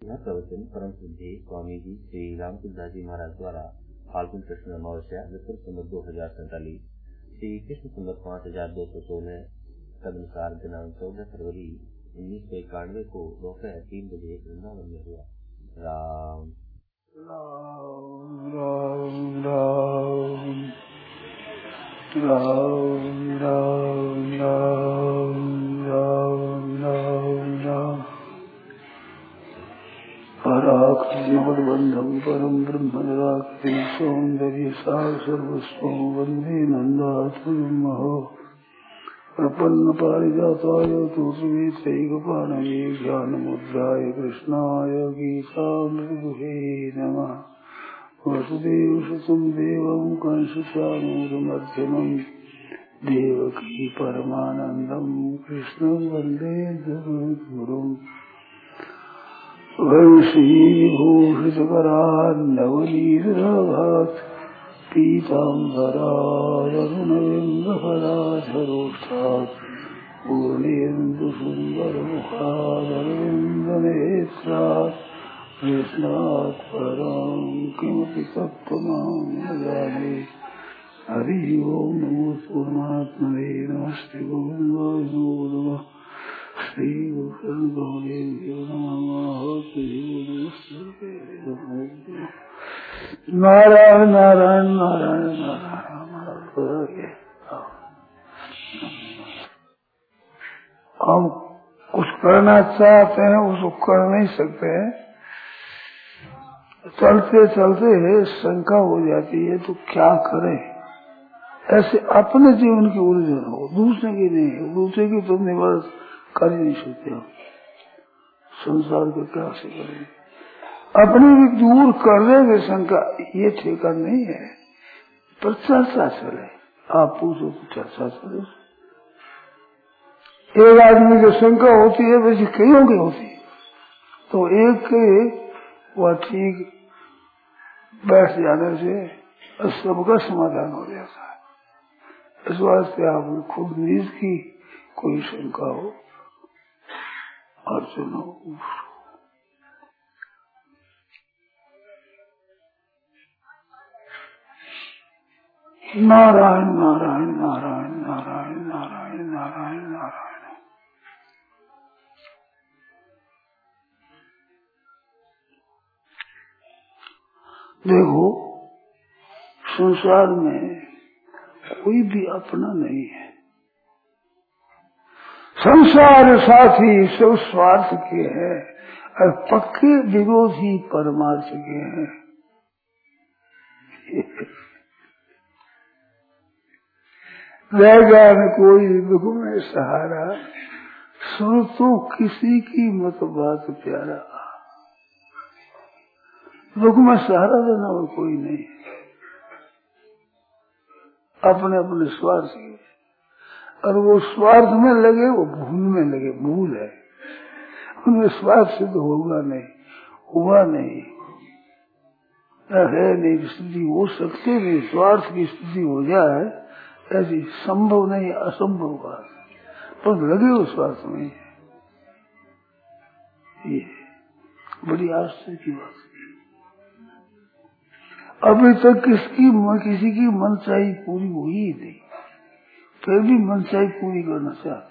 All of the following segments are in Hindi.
यह प्रवचन परम सिद्धि स्वामी जी श्री रामचंद्र जी महाराज द्वारा फाल्गुन कृष्ण अमावस्या विक्रम संवत दो हज़ार सैतालीस श्री कृष्ण संवत पाँच हज़ार दो सौ सोलह तदनुसार दिनांक चौदह फरवरी उन्नीस सौ इक्यानवे को दोपहर तीन बजे वृंदावन में हुआ राम राम राम राम राम राम पराकृतिमद्बन्धं परं ब्रह्म निराकृति सौन्दर्य सार सर्वस्वं वंदे नन्दातुर्महो प्रपन्न पारिजाताय तुर्वेत्रैकपाणये ज्ञानमुद्राय कृष्णाय गीतामृदुहे नमः वसुदेवसुतं देवं कंसचानूरमध्यमम् देवकी परमानन्दं कृष्णं वंदे जगद्गुरुम्। वंशीभूषितकरान्नवनीराघात् पीताम्बरावरुणविन्दफलाधरोष्ठात् पूर्णेन्दुसुन्दरमुखादरविन्दनेत्रात् कृष्णात् परं किमपि तत्त्वमां न जाने हरि ओं नमो परमात्मने, नमस्ते गोविन्दाय नमो नमः। नारायण नारायण नारायण नारायण। हम कुछ करना चाहते हैं, उसको कर नहीं सकते। चलते चलते शंका हो जाती है तो क्या करें? ऐसे अपने जीवन की उलझन हो, दूसरे की नहीं दूसरे की तो निवारण कर ही नहीं सकते हो संसार को क्या से करें? अपने भी दूर कर देंगे शंका। ये ठेका नहीं है। पर चर्चा चले। आप पूछो तो चर्चा चले। एक आदमी की शंका होती है वैसे कईयों की होती है। तो एक के वह ठीक बैठ जाने से सबका समाधान हो जाता है। इस वास्ते आपने खुद नीज की, कोई शंका हो। अर्जुन नारायण नारायण नारायण नारायण नारायण नारायण नारायण। देखो, संसार में कोई भी अपना नहीं है। संसार साथी सब स्वार्थ के हैं और पक्के विरोधी परमार्थ के हैं। रहेगा न कोई दुख में सहारा, सुन तो किसी की मत बात प्यारा। दुख में सहारा देना और कोई नहीं। अपने अपने स्वार्थ के और वो स्वार्थ में लगे, वो भूल में लगे, भूल है। उनमें स्वार्थ सिद्ध होगा नहीं, हुआ नहीं। है नहीं स्थिति हो सकती नहीं स्वार्थ की स्थिति हो जाए, ऐसी संभव नहीं, असंभव बात पर लगे वो स्वार्थ में ये बड़ी आश्चर्य की बात अभी तक किसकी, किसी की मनचाही पूरी हुई ही नहीं। फिर भी मनचाही पूरी करना चाहते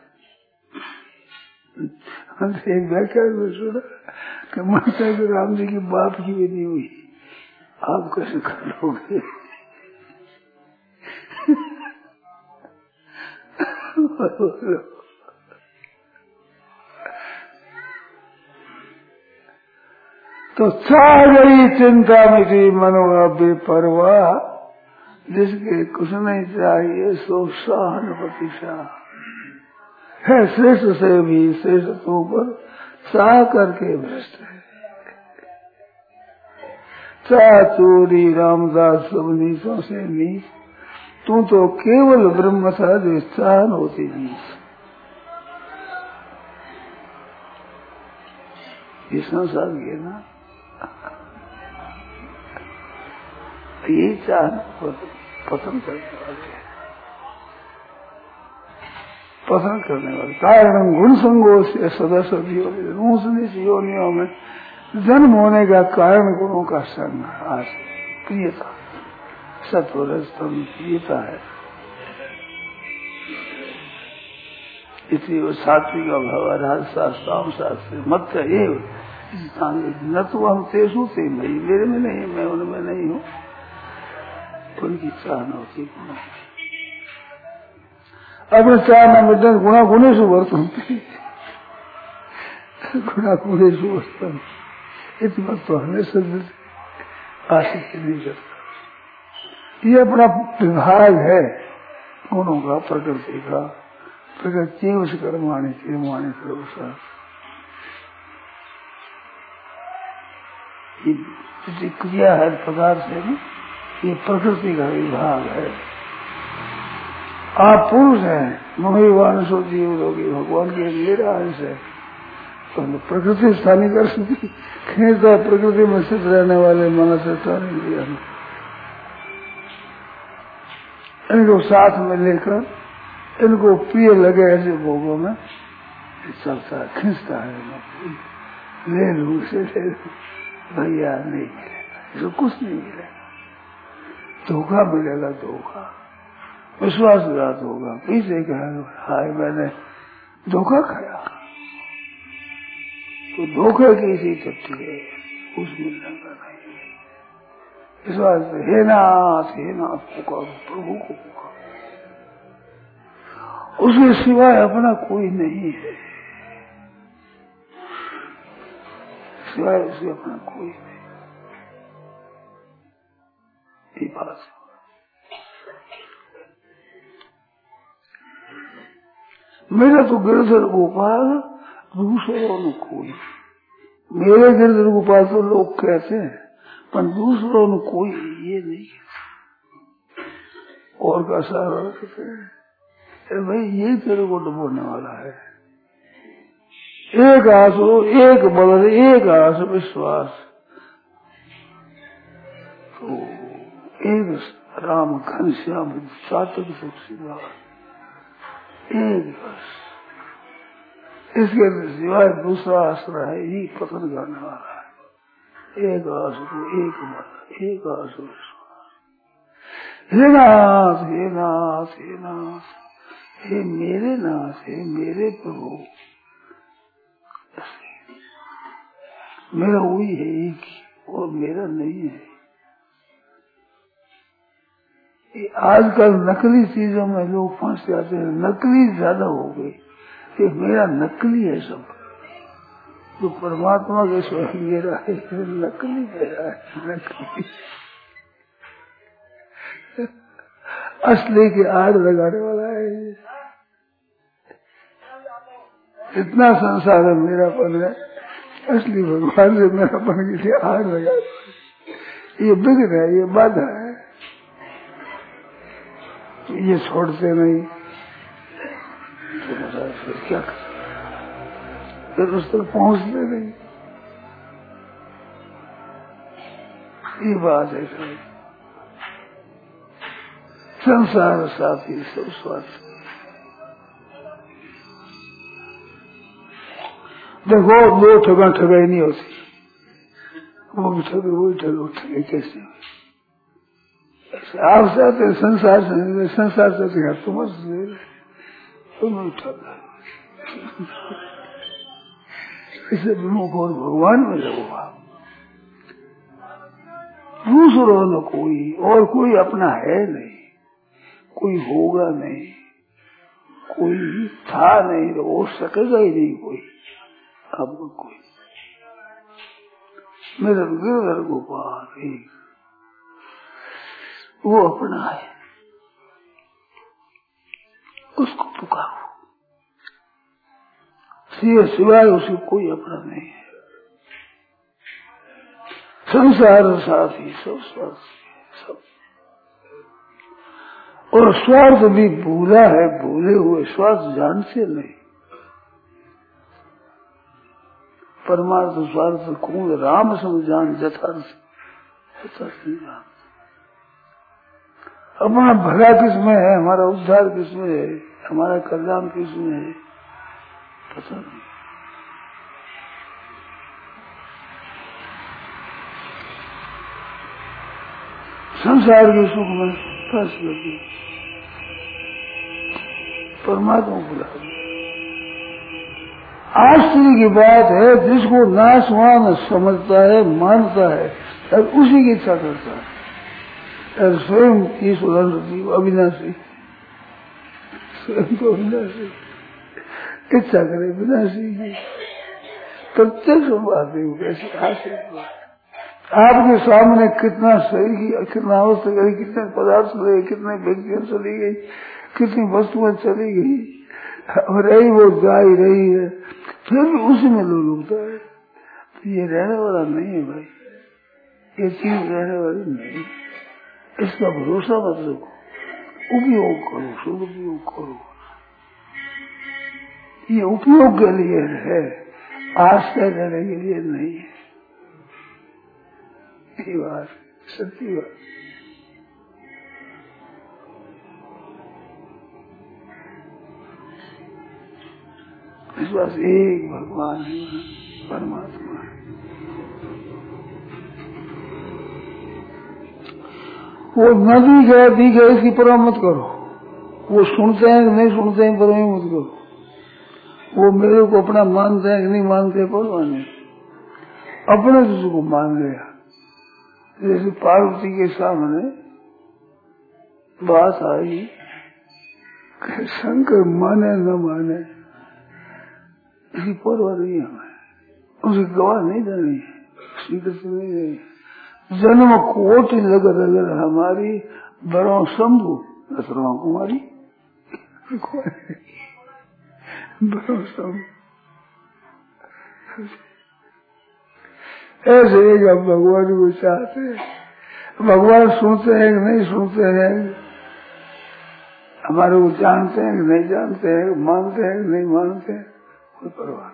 एक व्याख्यान में सुना, कि मनचाही तो राम जी की बाप की नहीं हुई, आप कैसे कर लोगे? तो चाह गई चिंता मिटी मनोगा बेपरवाह जिसके कुछ नहीं चाहिए, सो सहन प्रतिशा है, श्रेष्ठ से भी श्रेष्ठों पर चाह करके भ्रष्ट है। चाह चोरी रामदास सब नीचों से नीच। तू तो केवल ब्रह्म था जो चाहन होती नीच। ये संसार के ना? ये चाहना पसंद करने वाले पसंद करने वाले। कारण गुण संगो से सदस्य योनियों में जन्म होने का कारण गुणों का संग आज प्रियता सत्व रजतम प्रियता है। इसलिए वो सात्विक भाव राजशास्त्राम शास्त्र मत ये न तो हम तेसु थे नहीं मेरे में नहीं, मैं उनमें नहीं हूँ। उनकी चाह न होती गुणा अपने चाह न मिटन गुणा गुणे से वर्तनते गुणा गुणे से वर्तन इतना तो हमें सब आशिक नहीं करता ये अपना विभाग है, गुणों का प्रकृति का, प्रकृति उस कर्माणी कर्माणी सर्वसा क्रिया है प्रकार से ये प्रकृति का विभाग है। आप पुरुष हैं मोहिवान सो जीव लोगी भगवान की मेरा अंश है तो प्रकृति स्थानीय कर सकती खींचता प्रकृति में स्थित रहने वाले मन से स्थानीय लिया इनको साथ में लेकर, इनको प्रिय लगे ऐसे भोगों में चलता है, खींचता है ले लू से ले लू। भैया नहीं मिलेगा, इसको कुछ नहीं मिलेगा। धोखा मिलेगा, धोखा। विश्वासघात होगा। पीछे कहा, हाय, मैंने धोखा खाया। तो धोखे की इसी चट्टी है। कुछ मिलने का नहीं इस वास्ते हे नाथ हे नाथ पुकारो प्रभु को पुकारो उसके सिवाय अपना कोई नहीं है। सिवाय उसके अपना कोई नहीं। ये बात। मेरा तो गिरधर गोपाल दूसरों ने कोई। मेरे गिरधर गोपाल तो लोग कहते हैं, पर दूसरों ने कोई ये नहीं और का सारा कहते हैं भाई, ये तेरे को डबोने वाला है। एक आँसू, एक बल एक आस, विश्वास। एक राम घनश्याम सातक सुख सिवा एक बस। इसके सिवाय दूसरा आश्रय है यही पसंद करने वाला है। एक आँसू एक बल एक आँसू हे नाथ हे नाथ हे नाथ, हे मेरे नाथ, हे मेरे प्रभु। मेरा वही है, एक और मेरा नहीं है। आजकल नकली चीज़ों में लोग फंस जाते हैं। नकली ज़्यादा हो गई कि मेरा नकली है सब। तो परमात्मा के स्वयं मेरा है नकली मेरा है, नकली। असली की आड़ लगाने वाला है। इतना संसार है मेरापन है असली भगवान से मेरापन के लिए आड़ लगा। ये बिगड़ है, ये बाधा है। ये छोड़ते नहीं। तो फिर क्या कर फिर उस तक पहुँचते नहीं। ये बात है सर संसार साथी सब स्वास्थ्य देखो, वो ठगा ठगाई नहीं होती। वो भी ठगे वो ठगे ठगे कैसे? आप चाहते संसार से संसार से तुम तुम ठगा इसे विमुख और भगवान में लगो आप दूसरों न कोई और कोई अपना है नहीं कोई होगा नहीं कोई था नहीं हो सकेगा ही नहीं कोई अब कोई मेरा गिरधर गोपाल एक वो अपना है। उसको पुकारो। सिवाय उसे कोई अपना नहीं है। संसार साथी, सब स्वास्थ्य सब। और स्वार्थ भी भूला है, भूले हुए स्वार्थ जानते नहीं। परमार्थ स्वार्थ कौन? राम समझान यथार्थ नहीं जान अपना भला किसमें है? हमारा उद्धार किसमें है? हमारा कल्याण किसमें है? पता नहीं। संसार के सुख में फंस लगी परमात्मा को आश्चर्य की बात है, जिसको नाशवान समझता है, मानता है, और उसी की इच्छा करता है। स्वयं की स्वतंत्र अविनाशी स्वयं को अविनाशी इच्छा करे विनाशी की प्रत्यक्ष है कैसे आश्चर्य आपके सामने कितना सही किया कितना अवस्था करी, कितने पदार्थ चले कितने व्यक्तियाँ चली गई, कितनी वस्तुएँ चली गई। और रही वो जा ही रही है, फिर भी उसी में लोग उगता है। तो ये रहने वाला नहीं है भाई। ये चीज़ रहने वाली नहीं इसका भरोसा मत रखो उपयोग करो शुभ उपयोग करो। ये उपयोग के लिए है आश्रय रहने के लिए नहीं है। ये बात, सच्ची बात। इस बात एक भगवान है, परमात्मा। है न नदी गया, दी गए इसकी परवाह मत करो। वो सुनते हैं कि नहीं सुनते हैं, परवाह मत करो। वो मेरे को अपना मानते हैं कि नहीं मानते, परवाह नहीं। अपने दूसरे को मान लिया। जैसे पार्वती के सामने बात आई शंकर माने न माने इसकी परवाह नहीं हमें उसे गवाह नहीं देनी श्री कृष्ण नहीं देनी जन्म कोटि लगत अगर हमारी, बरो शंभु दसरवा कुमारी। बरो शंभु। ऐसे जब भगवान को चाहते भगवान सुनते हैं कि नहीं सुनते हैं, हमारे को जानते हैं कि नहीं जानते हैं, मानते हैं कि नहीं मानते हैं, कोई परवाह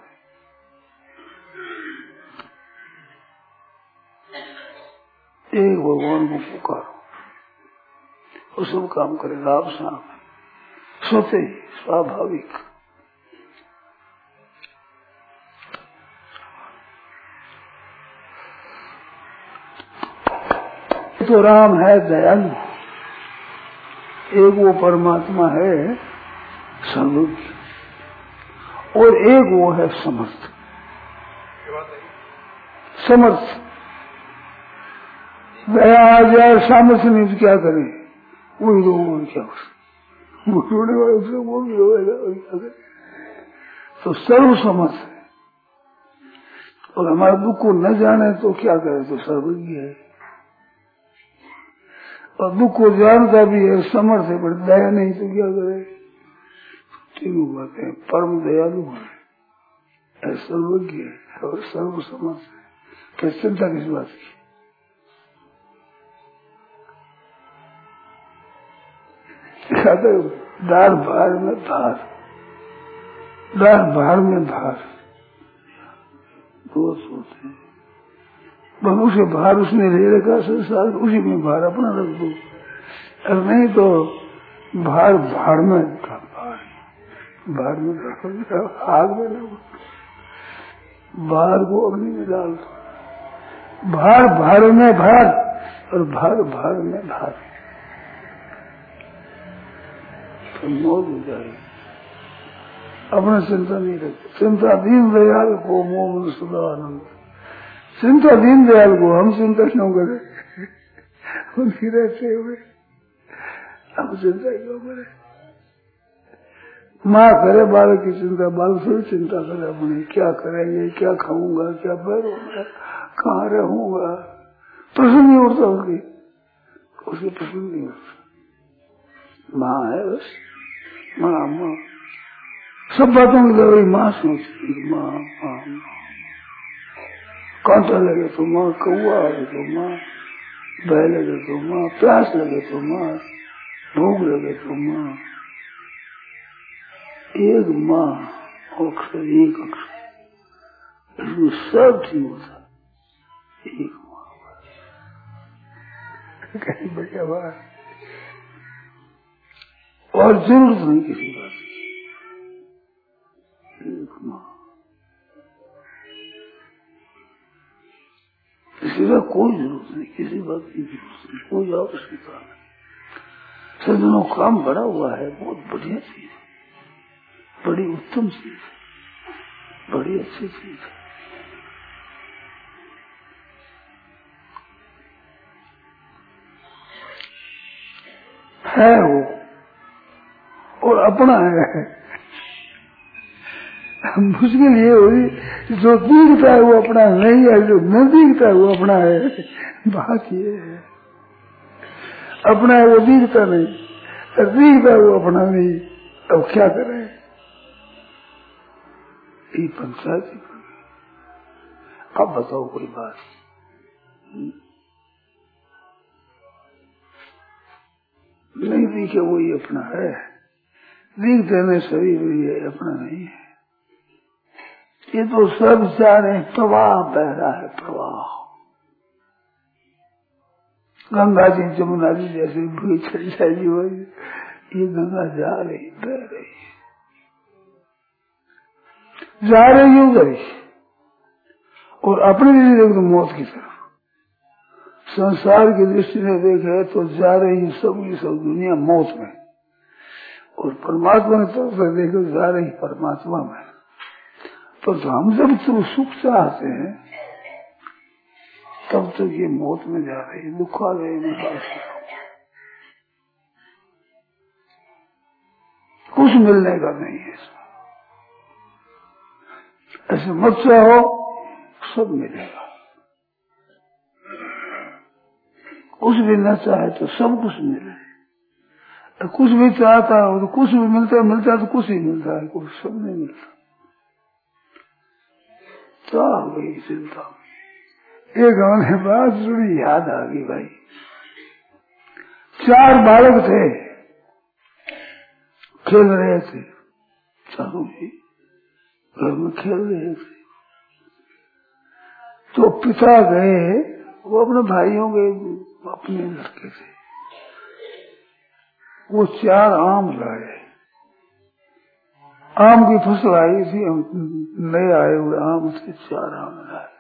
एक भगवान को पुकारो। वो सब काम करेगा आप सामने सोते ही स्वाभाविक तो राम है दयालु। एक वो परमात्मा है सर्वज्ञ और एक वो है समर्थ। समर्थ। दया आ जाए सामर्थ्य नहीं तो क्या करें वही लोगों क्या वो रोने वाले उससे वो भी रोएगा तो सर्व समर्थ है। और हमारे दुख को न जाने तो क्या करे? तो सर्वज्ञ है। और दुख को जानता भी है, समर्थ है, पर दया नहीं तो क्या करे? तीनों बातें परम दयालु है। सर्वज्ञ है और सर्व समर्थ है। क्या चिंता किस बात की? दार भार में धार। दार भार में धार। दो सोते हैं। बस उसे भार उसने ले रखा, संसार उसी में भार अपना रख दो। और नहीं तो भार भाड़ में भार। भार में आग में ना भार को अग्नि में डाल दो। भार भार में भार और भार भार में भार तो मौज हो जाएगी अपना चिंता नहीं रखते। चिंता दीन दयाल को मोह सदा आनंद। चिंता दीन दयाल को हम चिंता क्यों करें? उनकी रहते हुए। हम चिंता क्यों करें? माँ करे बालक की चिंता बालक थोड़ी चिंता करे अपनी। क्या करेंगे क्या खाऊँगा? क्या पहनूँगा कहाँ रहूँगा? प्रश्न नहीं उठता उसकी। उसकी प्रश्न नहीं उठता माँ है बस। माँ माँ। सब बातों की दवाई माँ सोचती माँ माँ कांटा लगे तो माँ, कौआ लगे तो माँ बह लगे तो माँ, प्यास लगे तो माँ, भूख लगे तो माँ। एक माँ अक्षर, एक अक्षर। इसमें सब ठीक होता एक माँ। कहीं बढ़िया बात। और ज़रूरत नहीं किसी बात की। इसलिए कोई ज़रूरत नहीं, किसी बात की ज़रूरत नहीं, कोई आवश्यकता नहीं। सज्जनों, काम बड़ा हुआ है, बहुत बढ़िया चीज़ है। बड़ी उत्तम चीज़ है। बड़ी अच्छी चीज़ है। है वो। और अपना है। मुश्किल ये हुई जो दिखता है वो अपना नहीं है, जो न दिखता है वो अपना है। बात ये है। अपना है वो दिखता नहीं दिखता है वो अपना नहीं। अब क्या करें? ये पंचायत अब बताओ कोई बात। नहीं दिखे वही अपना है। दिखते नहीं शरीर ये अपना नहीं है। ये तो सब जाने प्रवाह बह रहा है, प्रवाह। गंगा जी जमुना जी जैसे भूई चल जाएगी वही ये गंगा जा रही, बह रही जा रही हूँ गई और अपने लिए देख तो मौत की तरफ़। संसार की दृष्टि में देखे तो जा रही सब सब दुनिया मौत में। और परमात्मा ने तरफ़ से देखे जा रही परमात्मा में तो, तो हम जब तो सुख चाहते हैं तब तो ये मौत में जा रही है दुख आ गए कुछ मिलने का नहीं है इसमें। ऐसे मत चाहो सब मिलेगा। कुछ भी न चाहे तो सब कुछ मिले। तो कुछ भी चाहता है तो कुछ भी मिलता है मिलता है तो कुछ ही मिलता है, कुछ सब नहीं मिलता। तो आ गई चिंता एक हमने बात सुनी, याद आ गई भाई। चार बालक थे, खेल रहे थे। चारों भी घर में खेल रहे थे। तो पिता गए, वो अपने भाइयों के, अपने लड़के थे। वो चार आम लाए। आम की फ़सल आई थी नए आए हुए आम उसके चार आम लाए।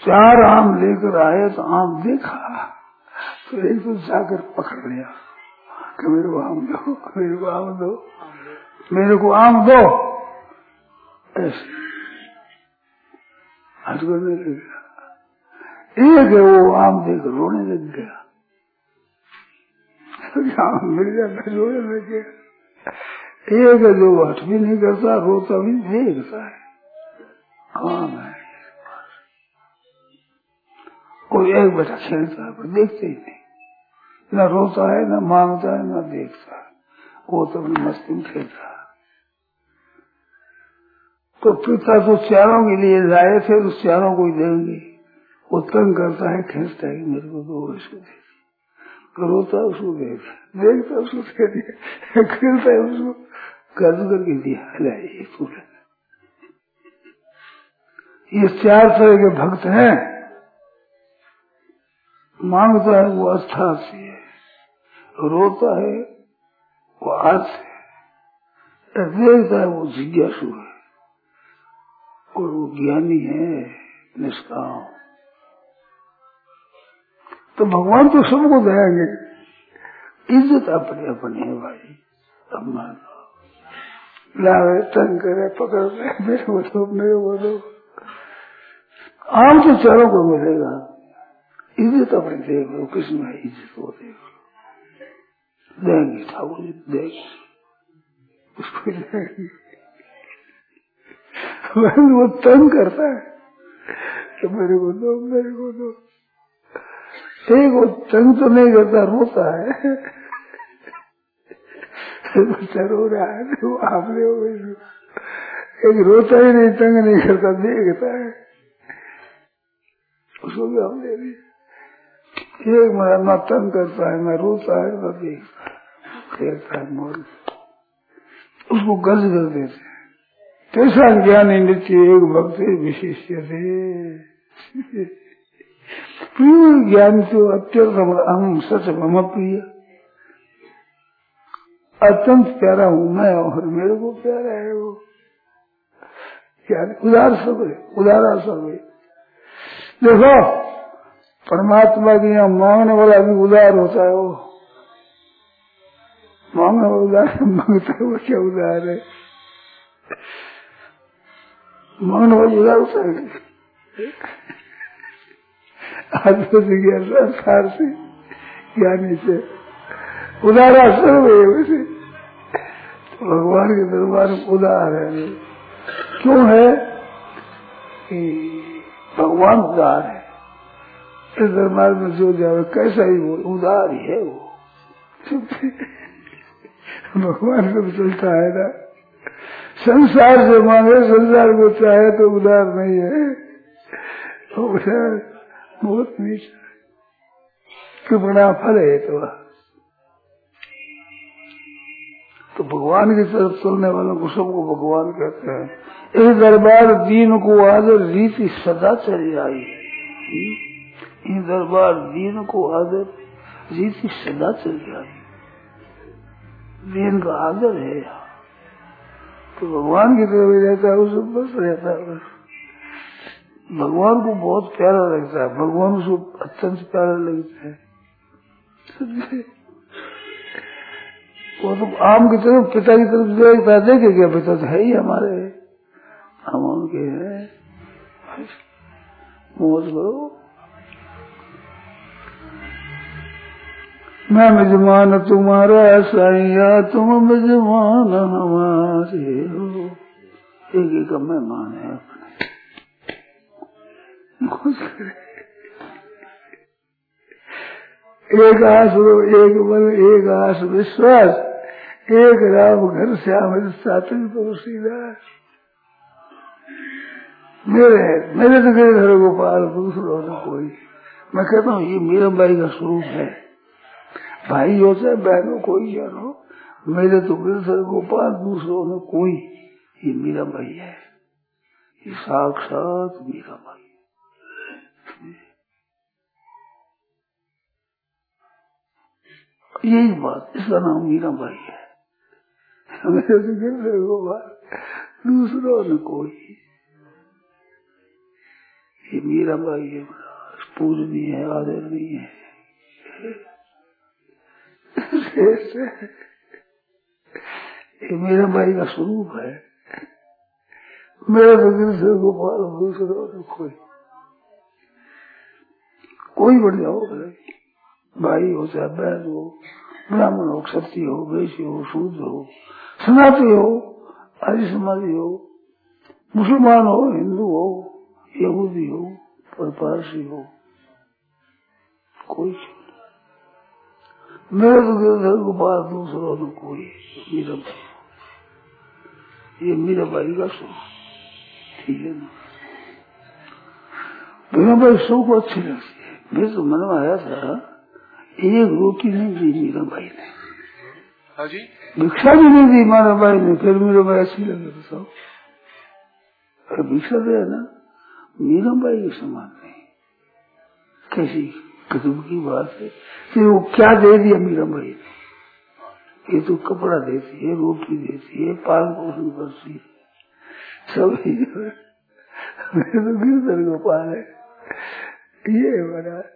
चार आम लेकर आए तो आम देखा तो एक तो जाकर पकड़ लिया। कि मेरे को आम दो, मेरे को आम दो, मेरे को आम दो। ऐसे। हज करने लग एक है वो आम देख रोने लग गया आम मिल जाता रोने लग गया एक है जो हट भी नहीं करता रोता भी देखता है आम है कोई एक बेटा खेलता है देखते ही नहीं न रोता है न माँगता है न देखता है वो तो अपनी मस्ती में खेलता है तो पिता तो चारों के लिए लाए थे तो चारों को ही देंगे वो तंग करता है, खींचता है, मेरे को दो इसको दे रोता उसको दे देखता उसको दे दिया खेलता है उसको। कर्ज करके दिया ये पूरा ये चार तरह के भक्त हैं। माँगता है, वो आस्था से है। रोता है, वो आज से देखता है, वो जिज्ञासु है। और वो ज्ञानी है, निष्काम। तो भगवान तो सबको देंगे इज़्ज़त अपनी अपनी है भाई। अब मान लो लावे, तंग करे, पकड़ ले मेरे को मेरे को आम तो चारों को मिलेगा। इज़्ज़त अपनी देख लो किसमें इज़्ज़त वो देख लो देंगे ठाकुर जी, देंगे। उसको देंगे। वो तंग करता है तो मेरे को दो, मेरे को दो। एक वो तंग तो नहीं करता रोता है। रो रहा है, वो आपने एक रोता ही नहीं तंग नहीं करता देखता है। उसको भी हम दे दिए एक मेरा ना तंग करता है, ना रोता है, ना देखता है मोर उसको गर्ज कर देते हैं। कैसा ज्ञान नित्य एक भक्त विशिष्य थे प्रिय ज्ञान तो अत्यंत हम सच मम प्रिय। अत्यंत प्यारा हूँ मैं और मेरे को प्यारा है वो। क्या उदार सब है, उदारा सब है। देखो, परमात्मा की यहाँ मांगने वाला भी उदार होता है वो। मांगने वाला उदार माँगता है वो क्या उदार है? मांगने वाला उदार होता है। आत्म जिज्ञासा सार से ज्ञानी से उदारा सर्व है वैसे तो भगवान के दरबार में उदार है। क्यों है? कि भगवान उदार है। इस दरबार में जो जाए, कैसा ही वो, उदार ही है वो। भगवान को चलता है ना, संसार से मांगे, संसार को चाहे तो उदार नहीं है। उदार बहुत नीचा कृपणा फल है तो। तो भगवान की तरफ़ चलने वालों को सबको भगवान कहते हैं। इस दरबार दीन को आदर रीति सदा चली आई इस दरबार दीन को आदर रीति सदा चली आई दीन का आदर है। तो भगवान की तरफ़ रहता है, उसे बस रहता है। भगवान को बहुत प्यारा लगता है। भगवान उसको अत्यंत प्यारा लगता है। वो तो आम की तरफ़ पिता की तरफ़ देखता देखे क्या पिता तो है ही हमारे। हम उनके हैं। मौज करो। मैं मिजमान तुम्हारा सैया, तुम मिजमान हमारे हो। एक एक मेहमान है। अपने एक आस एक बल एक आस विश्वास। एक राम घर श्याम सातन तुलसीदास मेरे मेरे तो गिरधर गोपाल, दूसरों ने कोई। मैं कहता हूँ, ये मीरा भाई का स्वरूप है। भाई हो चाहे बहनों कोई जानो मेरे तो गिरधर गोपाल, दूसरों ने कोई। ये मीरा भाई है। ये साक्षात मीरा बाई यही बात, इसका नाम मीरा बाई है। तो दूसरों ने कोई। ये मीरा बाई है, पूजनी है, आदरणीय है। ये मेरा भाई का स्वरूप है। मेरा तो दिल से गोपाल दूसरा तो कोई। कोई बढ़ जाओ भले भाई हो, चाहे बहन हो, ब्राह्मण हो, क्षत्रिय हो, वैश्य हो, शूद्र हो सनाती हो समाधि हो, मुसलमान हो, हिंदू हो, यहूदी हो और पारसी हो, कोई मेरे तो गिरधर गोपाल, दूसरों ने कोई मीरा ये मीरा बाई का सो ठीक है ना? मीरा सो को अच्छी लगती है। मेरे तो मन में आया था एक रोटी नहीं दी मीरा बाई ने। हाँ भिक्षा भी नहीं दी मीरा बाई ने फिर मीरा बाई अच्छी लगे तो सब अरे भिक्षा दे ना मीरा बाई के समान नहीं। कैसी गजब की बात है। कि वो क्या दे दिया मीरा बाई ने? ये तो कपड़ा देती है रोटी देती है पालन पोषण करती है। सब मेरे तो गिरधर गोपाल है। ये बड़ा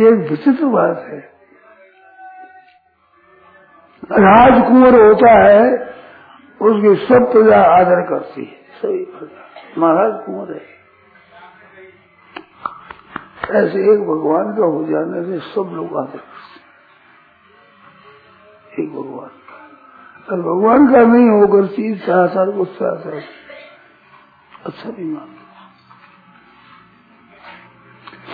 ये विचित्र बात है। राजकुंवर होता है, उसकी सब प्रजा आदर करती है। सभी प्रजा। महाराज कुंवर है। ऐसे एक भगवान का हो जाने से सब लोग आदर करते एक भगवान का। अगर भगवान का नहीं होकर चीज़ चाहता गुस्सा अच्छा नहीं मानता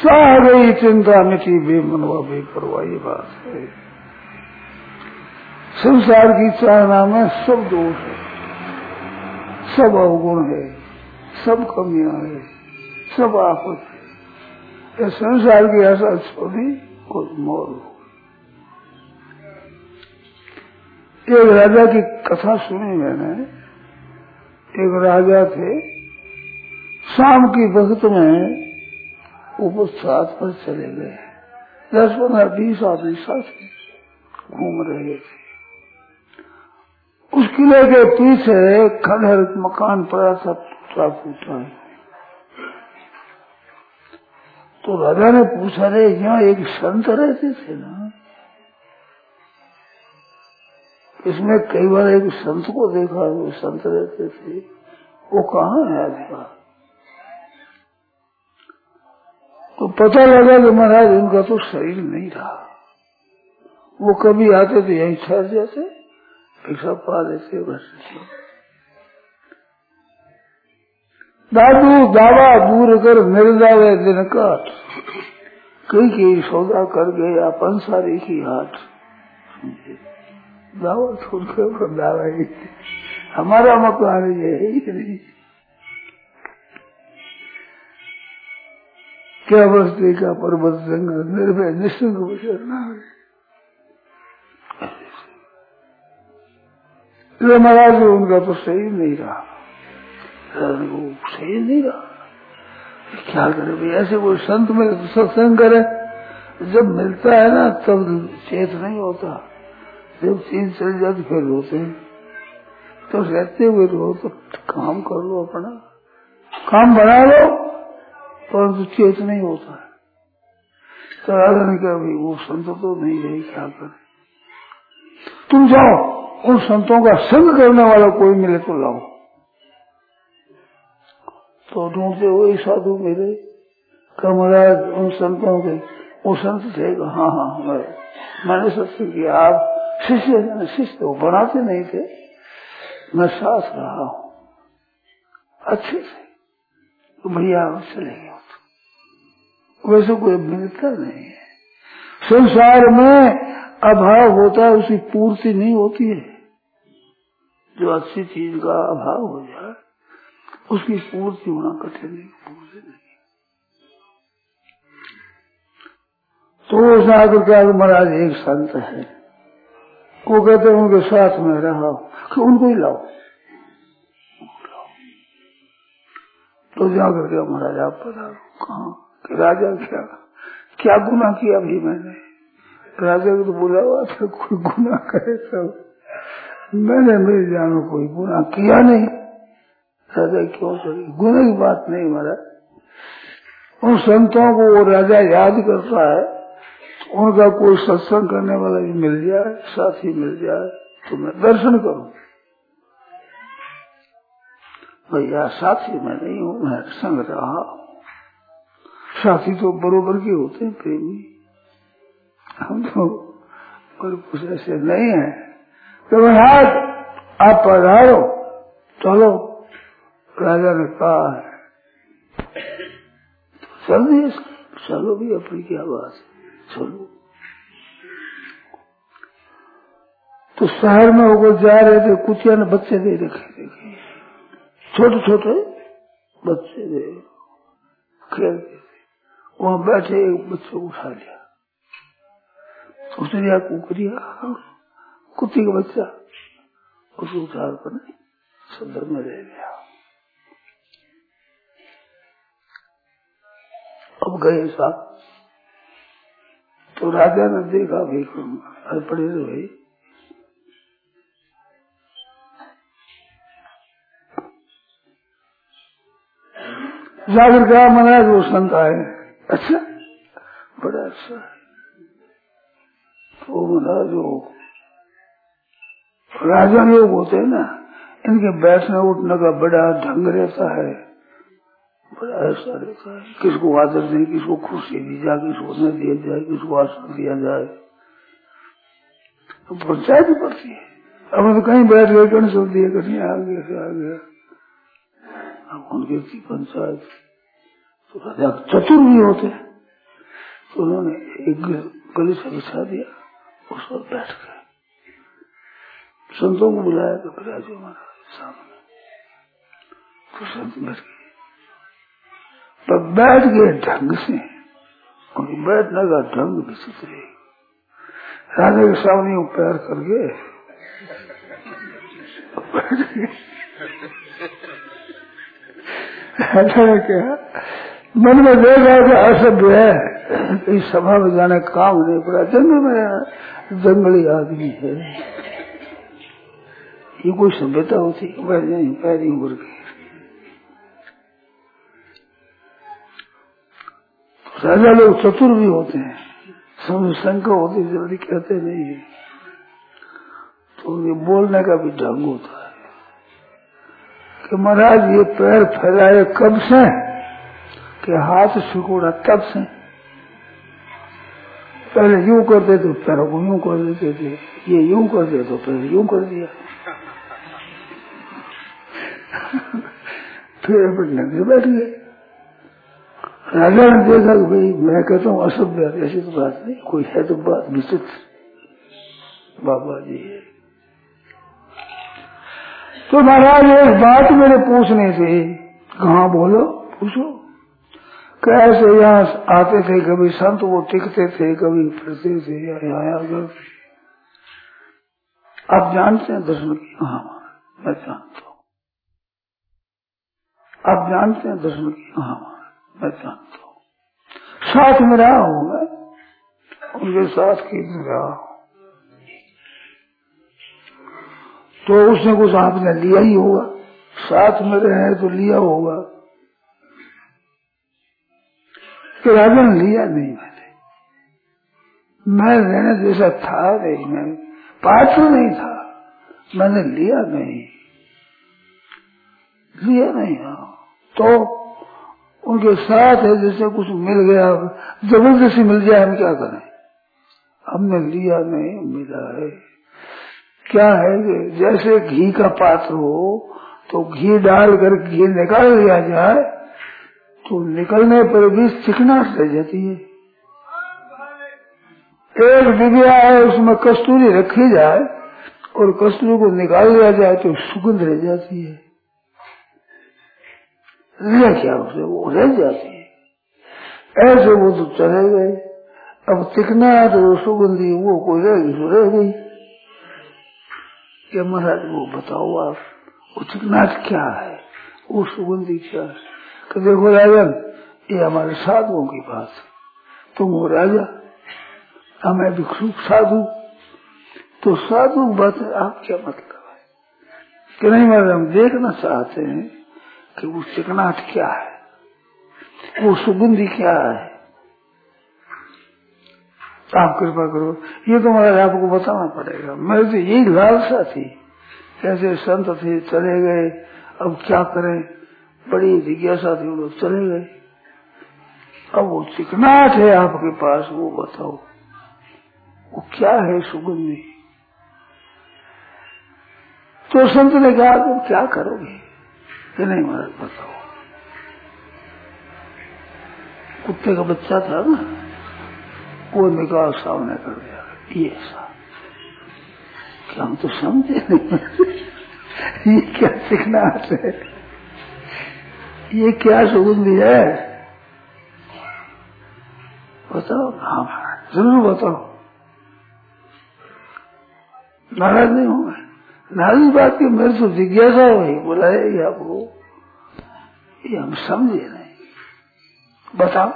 सा गई चिंता मिटी बेमनवा बेपरवाह ये बात है। संसार की चाहना में सब दोष है। सब अवगुण है। सब कमियाँ है। सब आफत है। ये संसार की ऐसा छोड़ी और मोर हो। एक राजा की कथा सुनी मैंने। एक राजा थे। शाम की वक्त में ऊपर साथ पर चले गए। दस, पंद्रह, बीस आदमी साथ घूम रहे थे। उस किले के पीछे खंडहर मकान पड़ा था, टूटा फूटा। तो राजा ने पूछा रे यहाँ एक संत रहते थे ना? इसमें कई बार एक संत को देखा संत रहते थे। वो कहाँ है आज तो पता लगा कि महाराज उनका तो शरीर नहीं रहा। वो कभी आते तो यही ठहर जाते, भिक्षा पा लेते बस दादू दावा दूर कर मिल जावे दिन काट। कई कई सौदा कर गए अपन सारी की हाथ दावा छोड़ के दावा हमारा मकान ये है ही नहीं। क्या बस्ती का पर्वत जंगल निर्भय निश्चित विचरना है महाराज उनका तो सही नहीं रहा। सही नहीं रहा। क्या करे भाई, ऐसे कोई संत में सत्संग करे, जब मिलता है ना, तब चेत नहीं होता। जब चीज़ चल जाती, फिर रोते हैं। तो रहते हुए रो तो काम कर लो अपना। काम बना लो। परंतु तो चेत नहीं होता है। तो राजा ने वो संत तो नहीं रही क्या करे? तुम जाओ, उन संतों का संग करने वाला कोई मिले तो लाओ। तो ढूंढते वही साधु मिले कमराज, उन संतों के, वो संत थे? हाँ हाँ मैं मैंने सत्य किया, आप शिष्य शिष्य वो बनाते नहीं थे। मैं साथ रहा हूँ। अच्छे से तो भैया चले गए वैसे कोई मिलता नहीं है। संसार में अभाव होता है उसकी पूर्ति नहीं होती है। जो अच्छी चीज़ का अभाव हो जाए, उसकी पूर्ति होना कठिन नहीं पूर्ति नहीं। तो उसने आकर क्या महाराज एक संत है। वो कहते हैं, उनके साथ में रहा कि उनको ही लाओ। तो जाकर के महाराज, आप कहा? राजा क्या क्या गुना किया अभी मैंने? राजा को तो बोला था कोई गुना करे सब। मैंने मेरे जानो कोई गुना किया नहीं। राजा क्यों चली गुना की बात नहीं महाराज। उन संतों को वो राजा याद करता है उनका कोई सत्संग करने वाला भी मिल जाए, साथी मिल जाए तो मैं दर्शन करूँ। भैया, साथी मैं नहीं हूँ, मैं संग रहा साथी तो बरोबर के होते हैं, प्रेमी। हम तो कुछ ऐसे नहीं है। तो महाराज आप पधारो। चलो, राजा ने कहा है। चल दिए चलो भी अपनी क्या बात चलो। तो शहर में होकर जा रहे थे कुतिया ने बच्चे दे रखे देखे छोटे छोटे बच्चे दे खेलते वहाँ बैठे एक बच्चे उठा लिया। उसने कुकरिया कुत्ती का बच्चा उसको उठार कर सदर में ले लिया अब गए साहब तो राजा ने देखा भाई अरे पड़े थे भाई जाकर क्या मना वो संत आए अच्छा बड़ा अच्छा। तो मना जो राजा लोग होते हैं ना, इनके बैठने उठने का बड़ा ढंग रहता है। बड़ा ऐसा रहता है। किसको आदर नहीं किसको खुशी दी जाए, किसको न दिया जाए, किसको आसन दिया जाए। तो पंचायत पड़ती है। अब तो कहीं बैठ गए, कहीं सुन दिए, कहीं आ गया आ गया अब उनकी थी। पंचायत तो राजा चतुर भी होते तो उन्होंने एक गली से बिछा दिया, उस पर बैठ गए। संतों को बुलाया तो राजू महाराज, सामने। तो संत बैठ गए। पर बैठ गए ढंग से। उनकी बैठने का ढंग विचित्र है। राजा के सामने वो पैर करके बैठ गए। ने कहा मन में देखा कि असभ्य है। इस सभा में जाने काम नहीं पड़ा। जंगल में जंगली आदमी है। ये कोई सभ्यता होती नहीं पैरी उम्र के। राजा लोग चतुर भी होते हैं। समझ शंका होती जल्दी कहते नहीं है। तो ये बोलने का भी ढंग होता है। कि महाराज, ये पैर फैलाए कब से? कि हाथ सुकोड़ा तब से। पहले यूँ करते तो पैरों को यूँ कर देते थे ये यूँ कर दिया तो पैर यूँ कर दिया। फिर अपने नंगे बैठ गए। राजा ने देखा कि भाई, मैं कहता हूँ, असभ्य, ऐसी तो बात नहीं, कोई है तो बात विचित्र बाबा जी है। तो महाराज, एक बात मेरे पूछने थी कहा बोलो? पूछो। कैसे यहाँ आते थे? कभी संत वो टिकते थे, कभी फिरते थे यहाँ आकर आप जानते हैं दर्शन की कहा मैं जानता हूँ। आप जानते हैं दर्शन की कहा मैं जानता हूँ। साथ में रहा हूँ मैं। उनके साथ की रहा हूँ। तो उसने कुछ आपने लिया ही होगा। साथ में रहे तो लिया होगा। कि राजा ने लिया नहीं मैंने मैं रहने जैसा था नहीं, मैं पात्र नहीं था। मैंने लिया नहीं। लिया नहीं हाँ। तो उनके साथ है जैसे कुछ मिल गया, ज़बरदस्ती मिल जाए हम क्या करें? हमने लिया नहीं, मिला है। क्या है कि जैसे घी का पात्र हो तो घी डालकर घी निकाल लिया जाए तो निकलने पर भी चिकनाट रह जाती है। एक डिबिया है, उसमें कस्तूरी रखी जाए और कस्तूरी को निकाल लिया जाए तो सुगंध रह जाती है। क्या उसे वो रह जाती है। ऐसे वो तो चले गए। अब चिकनाट और सुगंधी वो कोई तो रह गई। कि महाराज, वो बताओ आप वो चिकनाट क्या है? वो सुगंधी क्या है? कि देखो राजन, ये हमारे साधुओं की बात तुम हो राजा हमें भिक्षु साधु। तो साधु बात आप क्या मतलब है? कि नहीं, महाराज, हम देखना चाहते हैं कि वो चिकनाट क्या है? वो सुगंधी क्या है? आप कृपा करो। ये तो महाराज आपको बताना पड़ेगा। मेरे तो यही लालसा थी। कैसे संत थे, चले गए। अब क्या करें? बड़ी जिज्ञासा थी लोग चले गए। अब वो चिकनाट है आपके पास, वो बताओ। वो क्या है सुगंधी? तो संत ने कहा तुम क्या करोगे? कि नहीं महाराज, बताओ। कुत्ते का बच्चा था ना? वो निकाल सामने कर दिया। ये ऐसा क्या हम तो समझे नहीं। ये क्या सीखना है? ये क्या सुगंधी है? बताओ हाँ ज़रूर बताओ। नाराज़ नहीं हूँ मैं। नाराज़ बात की मेरे तो जिज्ञासा हुई बोला, है ये आपको ये हम समझे नहीं। बताओ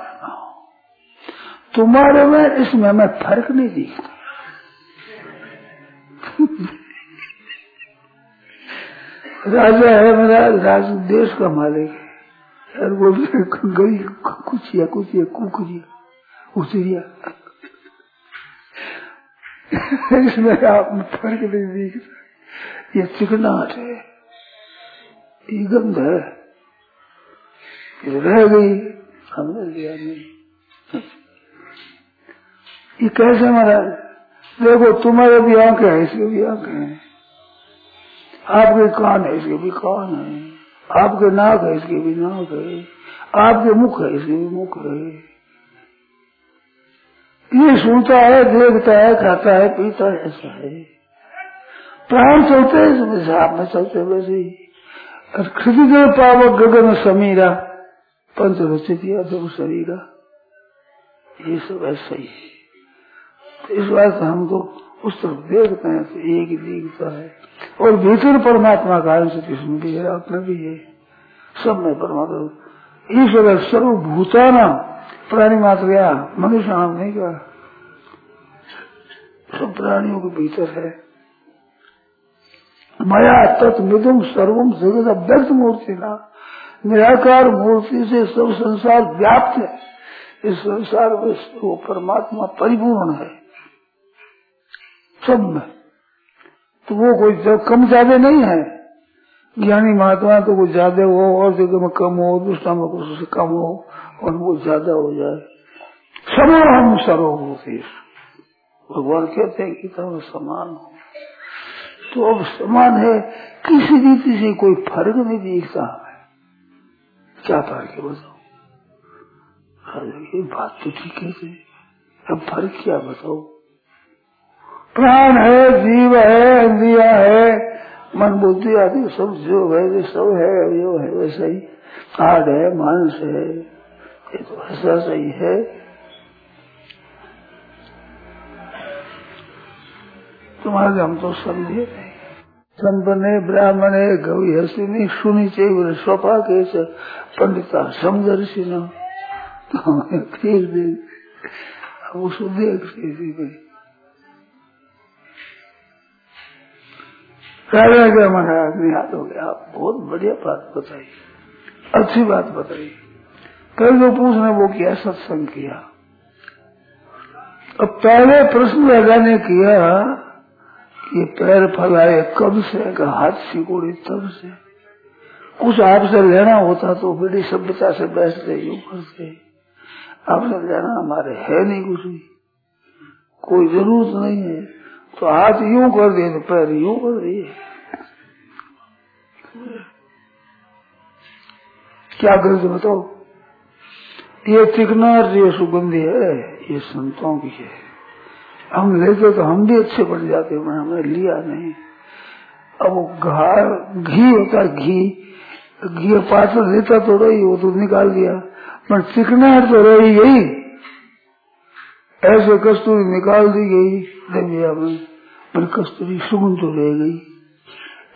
तुम्हारे में इसमें मैं फ़र्क नहीं दिखता। राजा है मेरा, राज देश का मालिक है। और वो गई कुचिया कुचिया कुकुरिया उतरिया इसमें आप फ़र्क नहीं दिखता। ये चिकनाट है। ये गंध है। रह गई। हमने लिया नहीं। ये कैसे महाराज देखो, तुम्हारे भी आँख है, इसके भी आँख है। आपके कान है, इसके भी कान है। आपके नाक है, इसके भी नाक है। आपके मुख है, इसके भी मुख है। ये सुनता है, देखता है, खाता है, पीता है, ऐसा है। प्राण चलते हैं जैसे आप में चलते वैसे ही। खिदे पावक गगन समीरा पंच रचित शरीरा ये सब ऐसा ही है। इस बात से हम तो उस तरफ़ देखते हैं तो एक ही दिखता है। और भीतर परमात्मा का अंश कृष्ण भी है, अपने भी है। सब में परमात्मा ईश्वर सर्वभूताना, प्राणी मात्र गया मनुष्य नाम नहीं कहा सब प्राणियों के भीतर है। मया तत्मिदुम सर्वम जगत अव्यक्त मूर्ति ना। निराकार मूर्ति से सब संसार व्याप्त है। इस संसार में वो परमात्मा परिपूर्ण है। सब में। तो वो कोई कम ज़्यादा नहीं है, ज्ञानी महात्मा तो कुछ ज़्यादा हो, और जगह में कम हो, दूसरा में कुछ कम हो, और वो ज़्यादा हो जाए। समो हम सर्वभूति भगवान कहते हैं कि तुम समान हो। तो अब समान है, किसी रीति से कोई फ़र्क नहीं दिखता है। क्या फ़र्क है बताओ? ये बात तो ठीक है। अब फ़र्क क्या बताओ? प्राण है, जीव है, इंद्रिया है, मन, बुद्धि आदि सब जो है जो सब है जो है, वैसा ही। हाड है, मांस है, ये तो ऐसा सही है। तुम्हारे हम तो समझे नहीं। संपन्ने ब्राह्मणे गवि हसीनी, सुनी चाहिए स्वपा के पंडिता समदर्शी न ठीक देख अब उसको देख भाई राजा के महाराज ने याद हो गया। आप बहुत बढ़िया बात बताई। अच्छी बात बताई। कल जो पूछने, वो किया, सत्संग किया। अब पहले प्रश्न राजा ने किया कि पैर फैलाए कब से हाथ सिकोड़े तब से। कुछ आपसे लेना होता तो बड़ी सभ्यता से बैठते, यूँ करते। आपसे लेना हमारे है नहीं कुछ भी। कोई ज़रूरत नहीं है। तो हाथ यूँ कर दिए पैर यूँ कर दिए क्या करते बताओ? ये चिकना ये सुगंधी है, ये संतों की है। हम लेते तो हम भी अच्छे बन जाते हैं हमने लिया नहीं। अब घर, घी होता घी। घी पात्र लेता तो रही वो तो निकाल दिया। पर चिकनाहट तो रही यही। ऐसे कस्तूरी निकाल दी गई देविया में पर कस्तूरी सुगंध तो रह गई।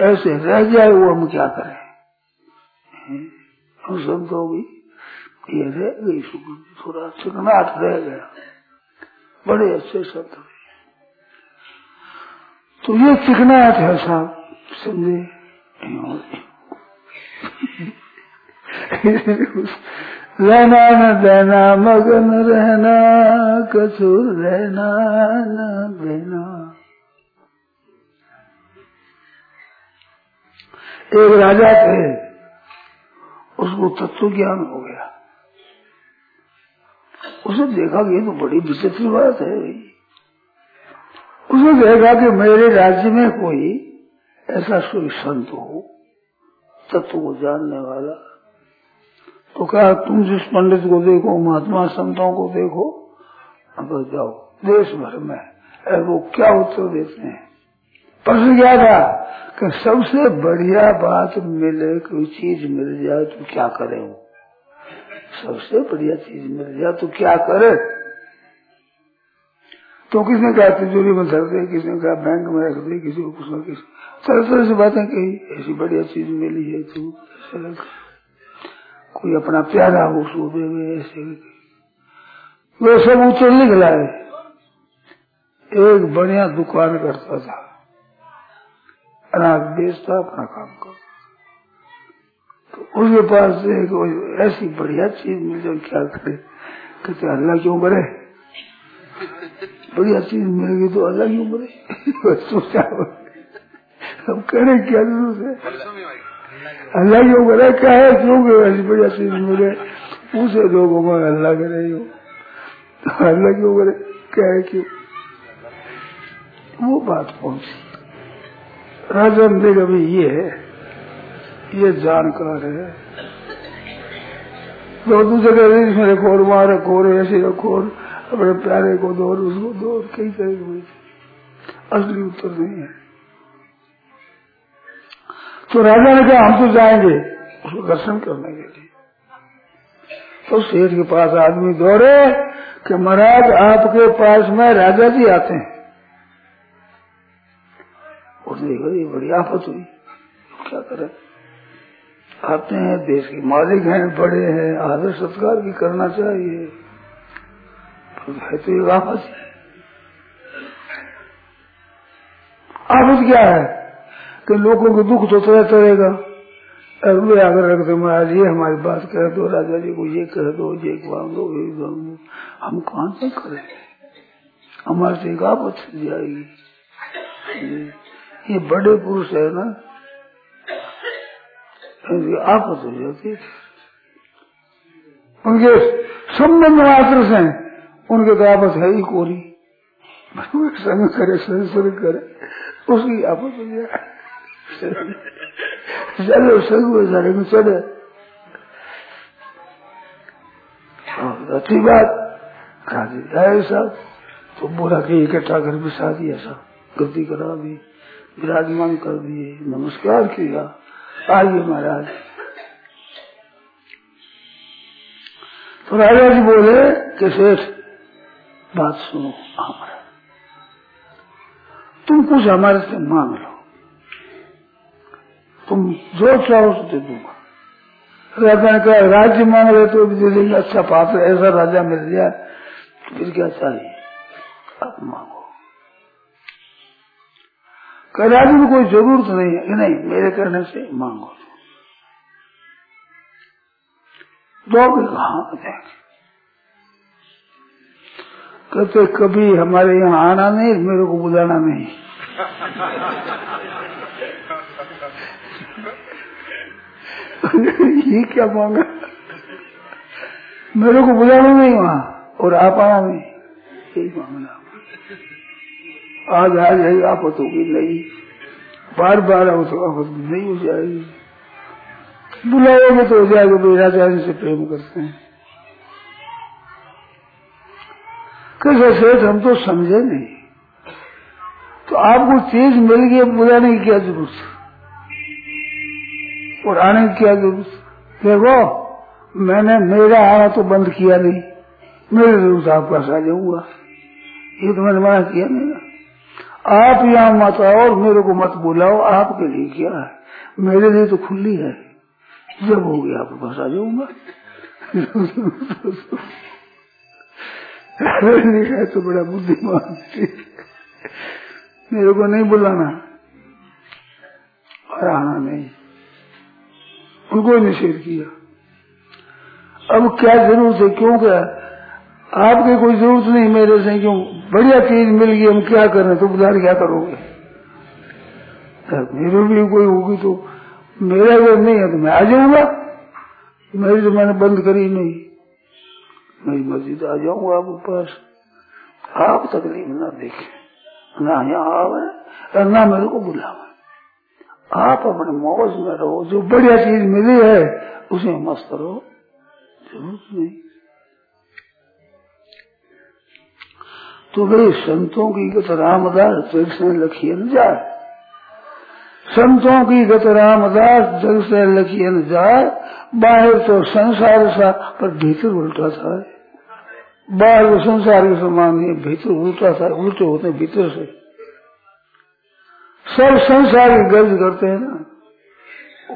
ऐसे रह जाए वो हम क्या करें? हम संत होगी ये रह गई सुगंध थोड़ा चिकनाट रह गया। बड़े अच्छे शब्द तो ये चिकनाट है साहब, समझे? रहना न देना मगन रहना, कसूर रहना, न देना। एक राजा थे, उसको तत्व ज्ञान हो गया। उसे देखा कि तो बड़ी विचित्र बात है उसने देखा कि मेरे राज्य में कोई ऐसा कोई संत हो, तत्व को जानने वाला। तो कहा, तुम जिस पंडित को देखो, महात्मा संतों को देखो अगर जाओ, देश भर में वो क्या उत्तर देते हैं? प्रश्न क्या था? कि सबसे बढ़िया बात मिले, कोई चीज़ मिल जाए तो क्या करे वो? सबसे बढ़िया चीज़ मिल जाए तो क्या करे? तो किसने कहा, तिजोरी में धर दे, किसने कहा, बैंक में रख दे, किसी को कुछ ना किसी तरह तरह से बातें कही, ऐसी बढ़िया चीज़ मिली है तू कोई अपना प्यारा हो उसको दे ऐसे। वे सब उतर निकला है एक बढ़िया दुकान करता था। अनाज बेचता, अपना काम कर तो उसके पास से कोई ऐसी बढ़िया चीज़ मिल जाए, क्या करे? कहते, अल्लाह क्यों करे बढ़िया चीज़ मिल गई तो अल्लाह क्यों करे सोचा। हम करे क्या ज़रूरत है अल्लाह क्यों करे क्या है क्यों ऐसी बढ़िया चीज़ मिले पूछे लोगों में अल्लाह करे हो तो अल्लाह क्यों करे क्या है क्यों? वो बात पहुँची। राजन देख अभी ये है, ये जानकार है। तो दूसरे कहते रखो और वहाँ रखो और ऐसे रखो और अपने प्यारे को दो उसको दो और कई तरह असली उत्तर नहीं है। तो राजा ने कहा, हम तो जाएँगे। उसको दर्शन करने के लिए। तो शेर के पास आदमी दौड़े कि, महाराज, आपके पास में राजा जी आते हैं। उसने ये बड़ी आफत हुई। क्या करे? आते हैं, देश के मालिक हैं, बड़े हैं, आदर सत्कार भी करना चाहिए। है तो ये आफत है। आफत क्या है? कि लोगों को दुख तो तरह रहेगा वे आगे रखते महाराज, ये हमारी बात कह दो, राजा जी को ये कह दो, ये मांग दो ये मांग। दो हम कहाँ से करेंगे हमारे से एक आपत जाएगी ये बड़े पुरुष है ना आपत हो जाती उनके संबंध मात्र से उनके तो आपस है ही कोरी। संग करे संसर्ग करे, उसकी आपस हो जाए। चलो संग सारे में चढ़े अच्छी बात ऐसा? तो बोला के इकट्ठा कर बिछा दिया सब गलती करा दी विराजमान कर दिए नमस्कार किया। आइए महाराज। तो राजा जी बोले कि सेठ, बात सुनो हमारा तुम कुछ हमारे से मांग लो। तुम जो चाहो तो दे दूँगा। राजा ने कहा राज्य मांग रहे तो भी दे देंगे अच्छा पात्र ऐसा राजा मिल तो फिर क्या चाहिए? अब मांगो। राजा में कोई ज़रूरत नहीं है नहीं, मेरे कहने से मांगो कहा कहते, कभी हमारे यहाँ आना नहीं, मेरे को बुलाना नहीं। ये क्या मांगा मेरे को बुलाना नहीं वहाँ, और आप आना नहीं। यही मांगना आज आ जाएगी आफत होगी नहीं। बार बार आओ तो आफत नहीं हो जाएगी। बुलाओगे तो हो जाएगा भाई राजा से प्रेम करते हैं। कैसे सेठ, हम तो समझे नहीं। तो आपको चीज़ मिल गई बुलाने की क्या ज़रूरत और की क्या ज़रूरत देखो, मैंने मेरा आना तो बंद किया नहीं। मेरे ज़रूरत आपके पास आ जाऊँगा ये तो मैंने मना किया नहीं। आप यहाँ मत आओ और मेरे को मत बुलाओ, आपके लिए क्या है। मेरे लिए तो खुली है। जब हो गया आपके पास आ जाऊँगा। तो बड़ा बुद्धिमान मेरे को नहीं बुलाना। और आना नहीं। उनको निषेध किया। अब क्या ज़रूरत है? क्यों क्या? आपके कोई ज़रूरत नहीं मेरे से क्यों? बढ़िया चीज़ मिल गई, हम क्या करें? तो उधार क्या करोगे? मेरे भी कोई होगी तो मेरा अगर नहीं है तो मैं आ जाऊँगा। मेरी तो मैंने बंद करी नहीं। मेरी मस्जिद आ जाऊँगा आपके पास आप तकलीफ़ ना देखे। ना यहाँ आवे और ना मेरे को बुलावे। आप अपने मौज में रहो, जो बढ़िया चीज़ मिली है, उसे मस्त रहो। ज़रूरत नहीं। तो भाई संतों की गत रामदास जग से लखिए न जाए। संतों की गत रामदास जग से लखिए न जाए। बाहर तो संसार सा, पर भीतर उल्टा था। बाहर वो संसार के समान नहीं भीतर उल्टा था, उल्टे होते भीतर से। सब संसार की गर्ज करते हैं ना।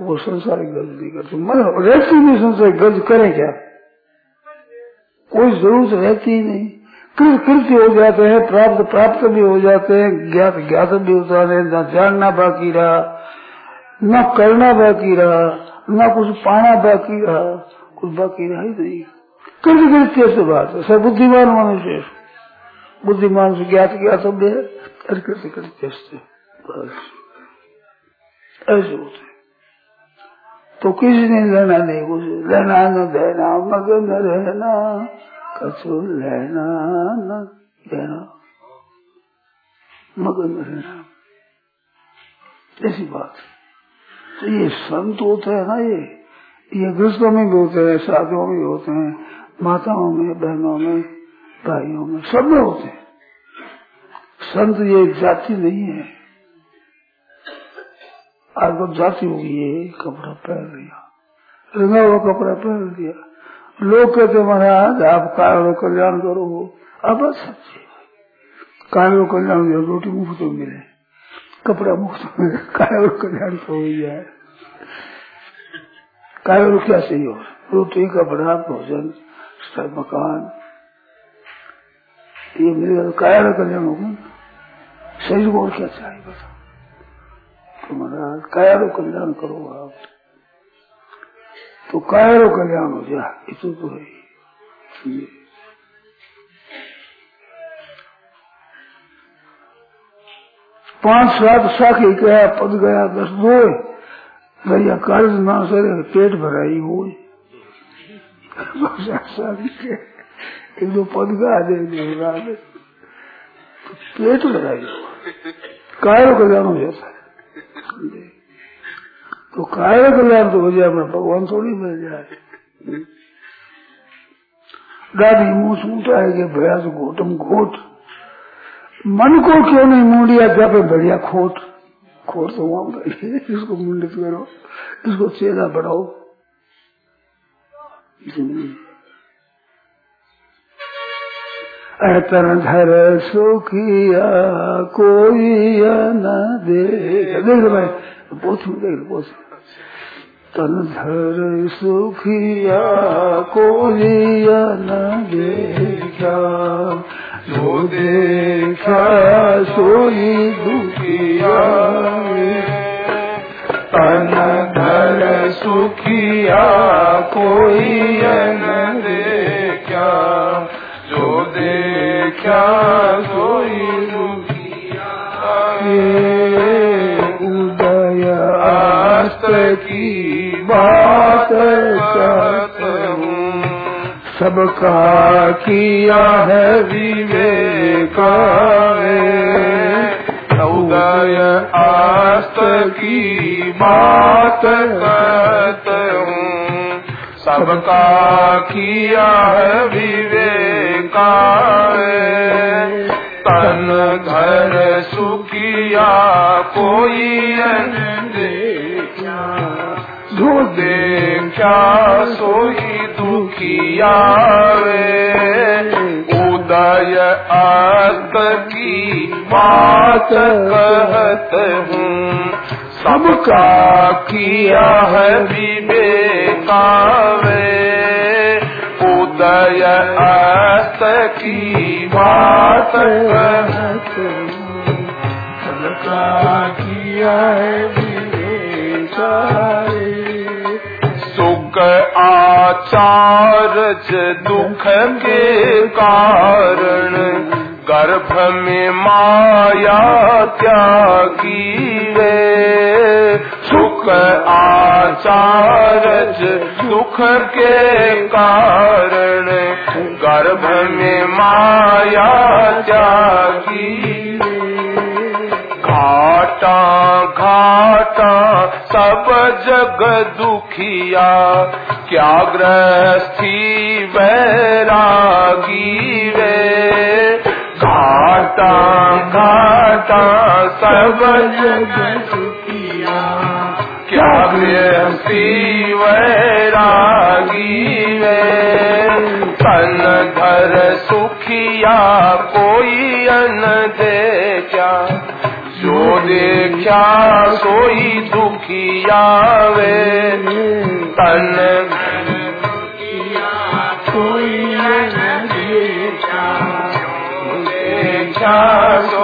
वो संसार की गर्ज नहीं करते मन रहती नहीं संसार गर्ज करें क्या? कोई ज़रूरत रहती ही नहीं। कृत कृत्य हो जाते हैं, प्राप्त प्राप्त भी हो जाते हैं, ज्ञात ज्ञात भी होता है, न जानना बाकी रहा, न करना बाकी रहा, न कुछ पाना बाकी रहा, कुछ बाकी रहा ही नहीं। कृत कृत्य से बात है। सब बुद्धिमान मनुष्य बुद्धिमान से ज्ञात ज्ञातव्य है। कृत्य कृत्य से। बस। ऐसे होते तो किसी ने लेना नहीं, कुछ लेना न देना मगन रहना कछु लेना न देना मगन रहना। ऐसी बात तो ये संत होते हैं ना ये। ये गृहस्थों में भी होते हैं, साधुओं में होते हैं, माताओं में, बहनों में, भाइयों में, सब में होते हैं। संत ये जाति नहीं है। आज तो जाति हो गई है कपड़ा पहन लिया। रंगा हुआ कपड़ा पहन लिया। लोग कहते महाराज, आप कारण कल्याण करो। अब सच्ची कारण कल्याण रोटी मुफ़्त में मिले। कपड़ा मुफ़्त मिले कारण कल्याण तो हो। जाए कारण क्या चाहिए रोटी, कपड़ा, भोजन मकान। ये मिलेगा तो काया कल्याण होगा। शरीर को और क्या चाहिए बता तो महाराज, कायरो कल्याण करो आप। तो कायरो कल्याण हो जाए इतो तो है। पाँच सात साखी गया, पद गया दस दो गया कर्ज ना सरे, पेट भराई हो। एक दो पद गा दे तो पेट भराई हो कायर कल्याण हो जाता है। तो कायर कल्याण तो हो जाए अपना भगवान थोड़ी मिल जाए? दादी, मुँह सूटा है कि भैया तो घोटम घोट। मन को क्यों नहीं मूंडिया? क्या पे बढ़िया खोट? खोट तो वहाँ इसको मुंडित करो, इसको चेहरा बढ़ाओ। अतन धर सुखिया कोई न देख। देख भाई, बहुत देख बहुत तन धर सुखिया कोई न देखा। जो देखा, सोई दुखिया। तन धर सुखिया कोई न देखा। जो देखा सोई? दुखिया उदय आस्त की बात सबका किया है विवेक उदय आस्त की बात करत सबका किया है विवेक तन घर सुखिया कोई जो देखा सोई दुखिया उदय आत की बात कहत हूँ। सबका किया है विवेका उदय आत की बात किया सुख आचारज दुख के कारण गर्भ में माया त्यागी रे। सुख आचारज, दुख के कारण गर्भ में माया त्यागी। घाटा घाटा, सब जग दुखिया क्या ग्रस्थी वैरागी वे घाटा घाटा, सब जग क्या गृहस्थी वैरागी वे तन घर सुखिया कोई अन दे क्या? जो देखा सोई दुखिया वे। तन कोई देखा सोई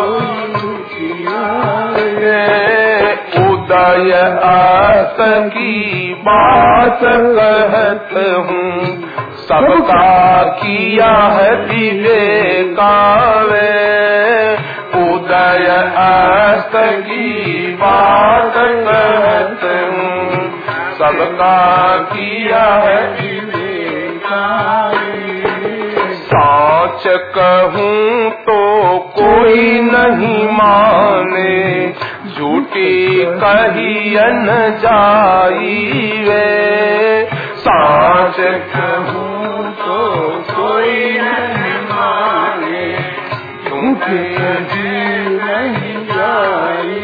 आस की बात कहत हूँ। सबका किया है विवेकावे उदय अस्त की बात कहत हूँ। सबका किया है साच कहूँ तो कोई नहीं माने। झूठी कहियन जाई वे कहूँ तो कोई नहीं माने। झूठे नहीं जाई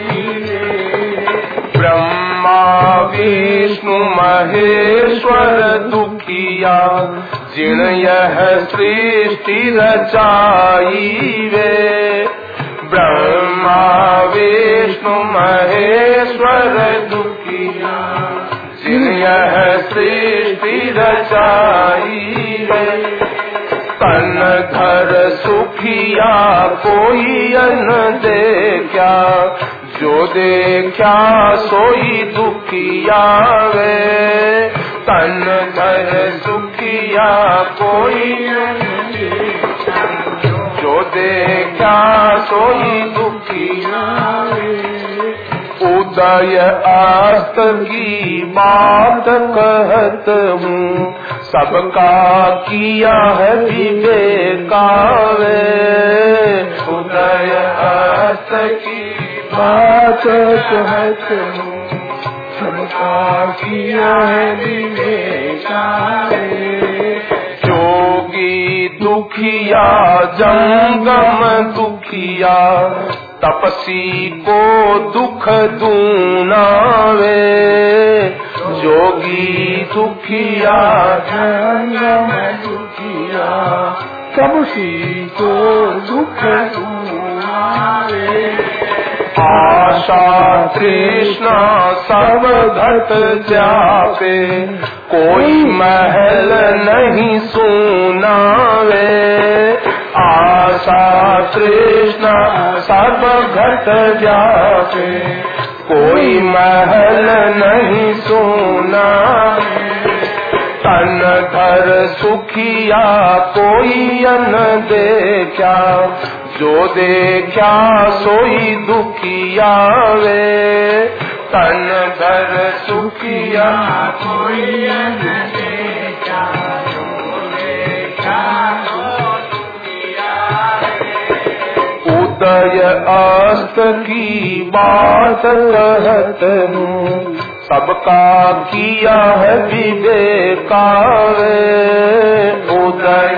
ब्रह्मा, विष्णु, महेश्वर, दुखिया, जिण यह सृष्टि रचाई वे ब्रह्मा विष्णु महेश्वर दुखिया, जिन यह सृष्टि रचाई वे तन धर सुखिया कोई अन दे क्या जो देखा सोई दुखिया वे। तन घर सुखिया कोई जो देखा सोई दुखिया उदय आस्त की बात कहत हूँ, सबका किया है विवेकावे। उदय आस्त की बात कहत सबका किया है विवेकावे। दुखिया, जंगम दुखिया, तपसी को दुख दूनावे। जोगी दुखिया, जंगम दुखिया, तपसी को दुख दूनावे। आशा सब घट जापे। कोई महल नहीं सुनावे। आशा तृष्णा सब घट जापे। कोई महल नहीं सुना तन घर सुखिया कोई अन देखा जो देखा सोई दुखिया वे तन धर सुखिया कोई उदय अस्त की बात कहत सबका किया है विवेकावे उदय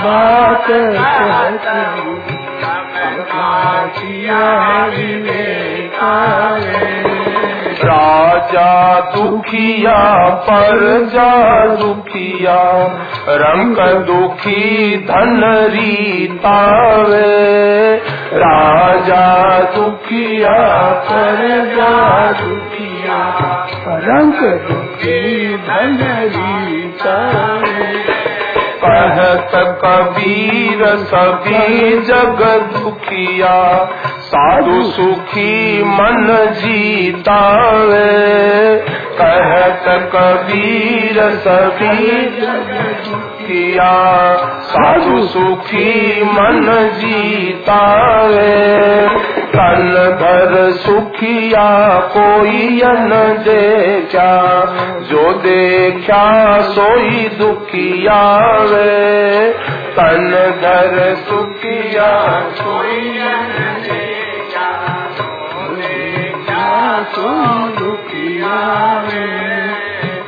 बात राजा दुखिया पर जा दुखिया रंग दुखी धन रीतावे। राजा दुखिया पर जा दुखिया रंग दुखी धन कहत कबीर सभी जग दुखिया। साधु सुखी मन जीता कहत कबीर सभी जग दुखिया साधु सुखी मन जीतावे तन धर सुखिया कोई अन देखा जो देखा सोई दुखिया वे तन धर सुखिया कोई अन देखा जो देखा सोई दुखिया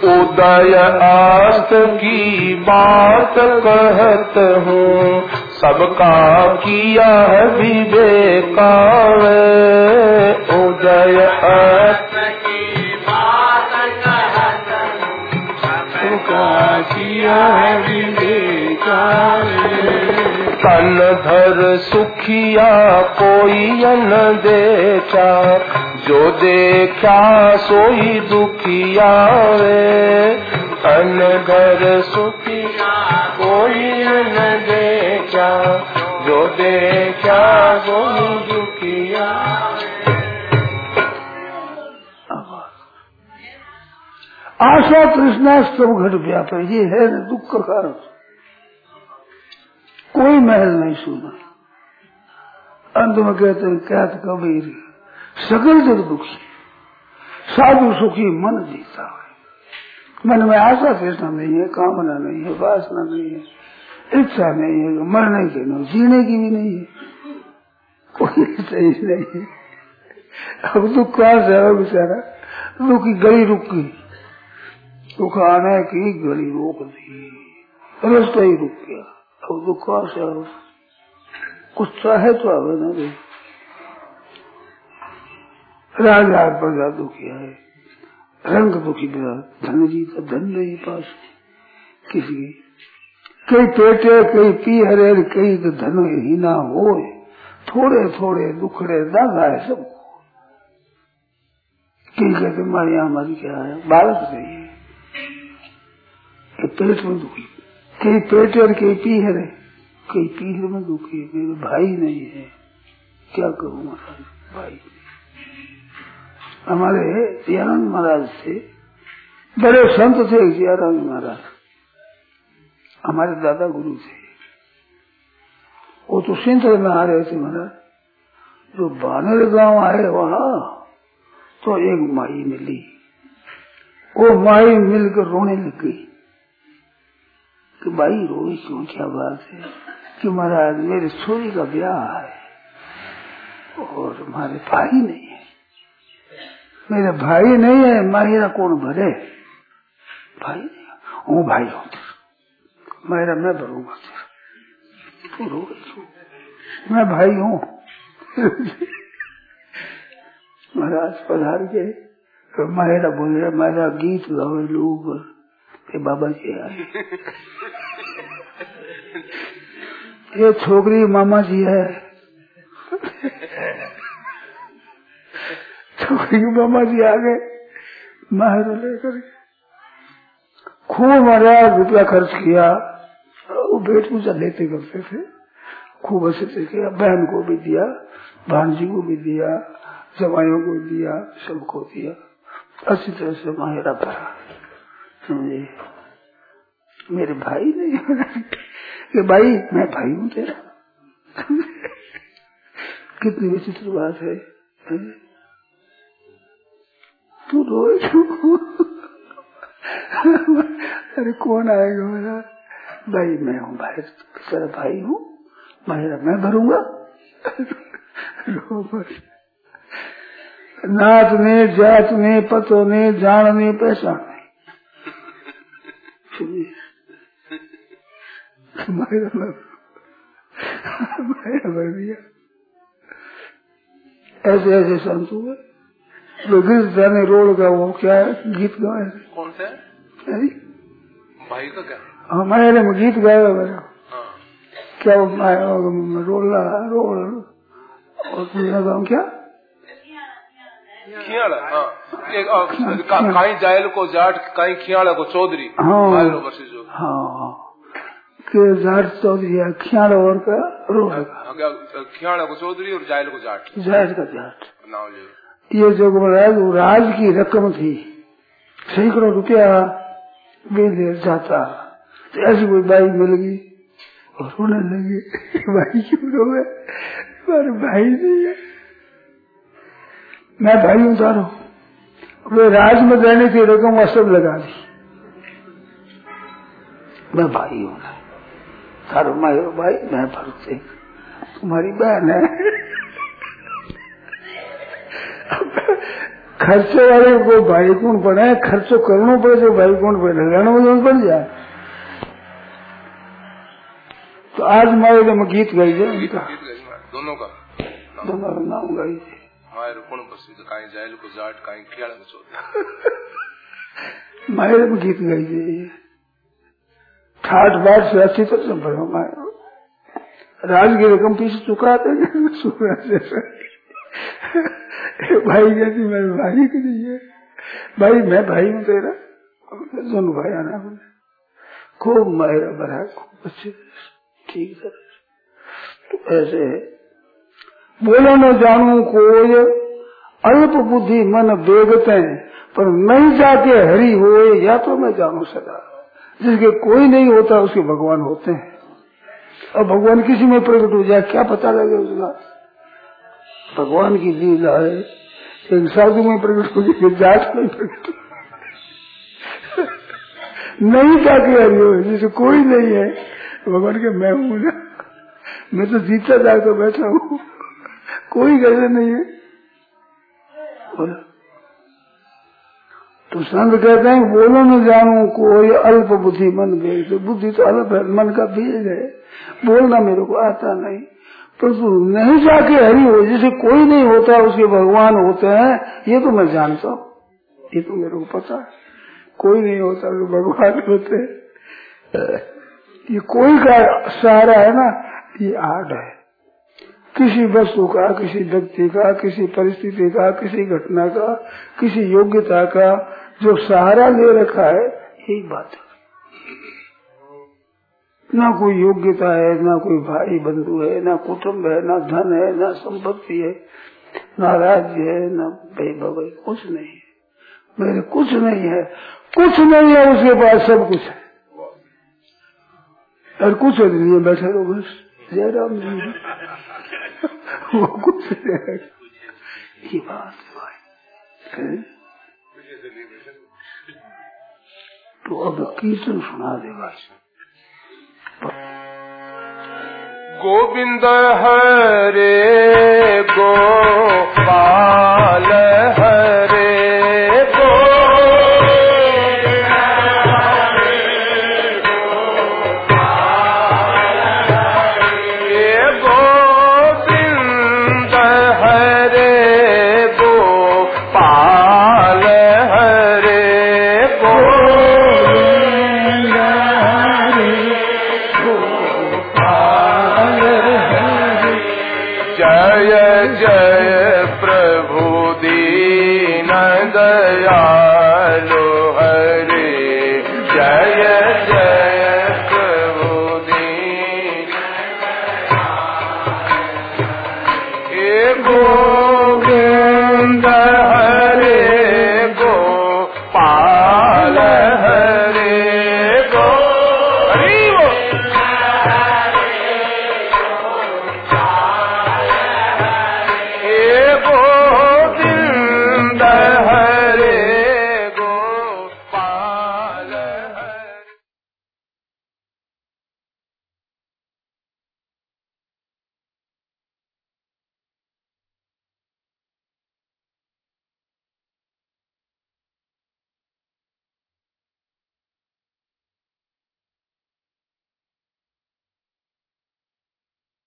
उदय आस्त की बात कहत हूँ। सबका किया है उदय आस्त की किया तन धर सुखिया कोई अन देखा जो देखा सोई दुखिया तन धर सुखिया कोई न देखा, जो देखा सोई दुखिया आशा तृष्णा सब घट व्यापे ये है दुख का कारण। कोई महल नहीं सुना। अंत में कहते हैं क्या कबीर सकल जग दुखी साधु सुखी मन जीता है। मन में आशा तृष्णा नहीं है, कामना नहीं है, वासना नहीं है, इच्छा नहीं है, मरने की नहीं जीने की भी नहीं है। कोई सही नहीं है। अब दुख कहाँ से बेचारा? दुख की गली रुक दुख आने की गली रोक दी। रास्ता ही रुक गया। अब दुख कहाँ से कुछ चाहे तो आवे ना भाई। राजा प्रजा दुखी है। रंग दुखी मेरा धन जी का धन नहीं पास। किसी कई पेटे, कई पी हरे कई तो धन ही ना हो थोड़े थोड़े दुखड़े दादा है सब कई कहते हमारे हमारी क्या है? बालक नहीं है। पेट में दुखी। कई पेट और कई पीहर। है कई पीहर में दुखी है। मेरे भाई नहीं है। क्या करूँ महाराज? भाई हमारे दयानंद महाराज से, बड़े संत थे दयानंद महाराज। हमारे दादा गुरु थे। वो तो सिंध में आ रहे थे महाराज। जो बानर गाँव आए वहाँ तो एक माई मिली। वो माई मिलकर रोने लग गई कि भाई, रोई क्यों? क्या बात है कि महाराज, मेरे छोरी का ब्याह है और हमारे भाई नहीं मेरे भाई नहीं है मेरा कौन भरे भाई नहीं हूँ। भाई हूँ। मेरा मैं भरूँगा मैं भाई हूँ। महाराज पधार के मेरा बोल रहा मेरा गीत गावे लोग बाबा जी आए। ये छोकरी मामा जी है। छोकरी मामा जी आ गए महर लेकर खूब महाराज रुपया खर्च किया वो बेट पूजा लेते करते थे। खूब अच्छे से किया बहन को भी दिया भांजी को भी दिया जवाइयों को दिया सबको दिया। अच्छी तरह से माहिरा भरा। समझे? मेरे भाई नहीं कि भाई मैं भाई हूँ तेरा। कितनी विचित्र बात है, तू रोए अरे कौन आएगा मेरा? भाई, मैं हूँ भाई, तेरा भाई हूँ। मेरा मैं भरूँगा? नात ने, जात ने, पतो ने, जान ने, पहचान ऐसे ऐसे संत हुए जो गिर जाने रोड का वो क्या है? गीत गाए कौन सा? भाई का क्या? हाँ मैंने में गीत गाया मेरा। क्या रोला रोल और दूसरा गाँव क्या? खियाड़ा हाँ काई जायल को जाट काई खियाड़ा को चौधरी। हाँ। हाँ। के जाट चौधरी है खियाड़ और का रोड खियाड़ा को चौधरी और जायल को जाट। जाट का जाट। नाम ये जो महाराज, वो राज की रकम थी, सैकड़ों रुपया दे जाता। तो ऐसी कोई बाई मिल गई और रोने लगी भाई क्यों रो गए भाई नहीं है। मैं भाई उतारो वे राज में देने की रकम वह सब लगा दी। मैं भाई हूँ तारो मायो भाई, मैं भरत तुम्हारी बहन है। खर्चो वाले को भाई कौन बने खर्चो करना पड़े जो भाई कौन बने रहना में पड़ जाए। तो आज मारे तो मैं गीत गाई जाए उनका। दोनों का। दोनों का नाम गाई मायर काई जायल को जाट काई को मायर में गीत गाई जाए। ठाठ बाट से अच्छी तरह से भरो मायर राज की रकम पीछे चुका देंगे भाई कहती, मेरे भाई के लिए। भाई, मैं भाई हूँ तेरा? दोनों भाई, आना बोले खूब मायरा भरा खूब अच्छे ठीक है। तो ऐसे है। बोलो न जानू कोय अल्प बुद्धि मन बेगते पर नहीं जाके हरी हो या तो मैं जानू सदा। जिसके कोई नहीं होता, उसके भगवान होते हैं। और भगवान किसी में प्रकट हो जाए, क्या पता लगे उसका भगवान की लीला है एक साधु में प्रकट हो जाए जात में प्रकट नहीं जाके हरी हो, जिसे कोई नहीं है। भगवान के, मैं हूँ मैं तो जीता जाकर बैठा हूँ। कोई कैसे नहीं है। तो संत कहते हैं, बोलो न जानू, कोई अल्प बुद्धि मन भेज बुद्धि तो अल्प है, मन का भेज है। बोलना मेरे को आता नहीं। परंतु तो नहीं जाके हरी हो, जैसे कोई नहीं होता, उसके भगवान होते हैं, ये तो मैं जानता हूँ। ये तो मेरे को पता है। कोई नहीं होता तो भगवान होते ये कोई का सहारा है ना, ये आर्ट है। किसी वस्तु का, किसी व्यक्ति का, किसी परिस्थिति का, किसी घटना का, किसी योग्यता का जो सहारा ले रखा है, यही बात है। ना कोई योग्यता है, ना कोई भाई बंधु है, ना कुटुम्ब है, ना धन है, ना संपत्ति है, ना राज्य है, ना वैभव है, कुछ नहीं है। मेरे कुछ नहीं है। कुछ नहीं है उसके पास, सब कुछ है। और कुछ नहीं बैठे रहो बस। जय राम जी। वो कुछ है। ये बात है तो अब कीर्तन सुना दे भाई गोविंद हरे गोपाल हरे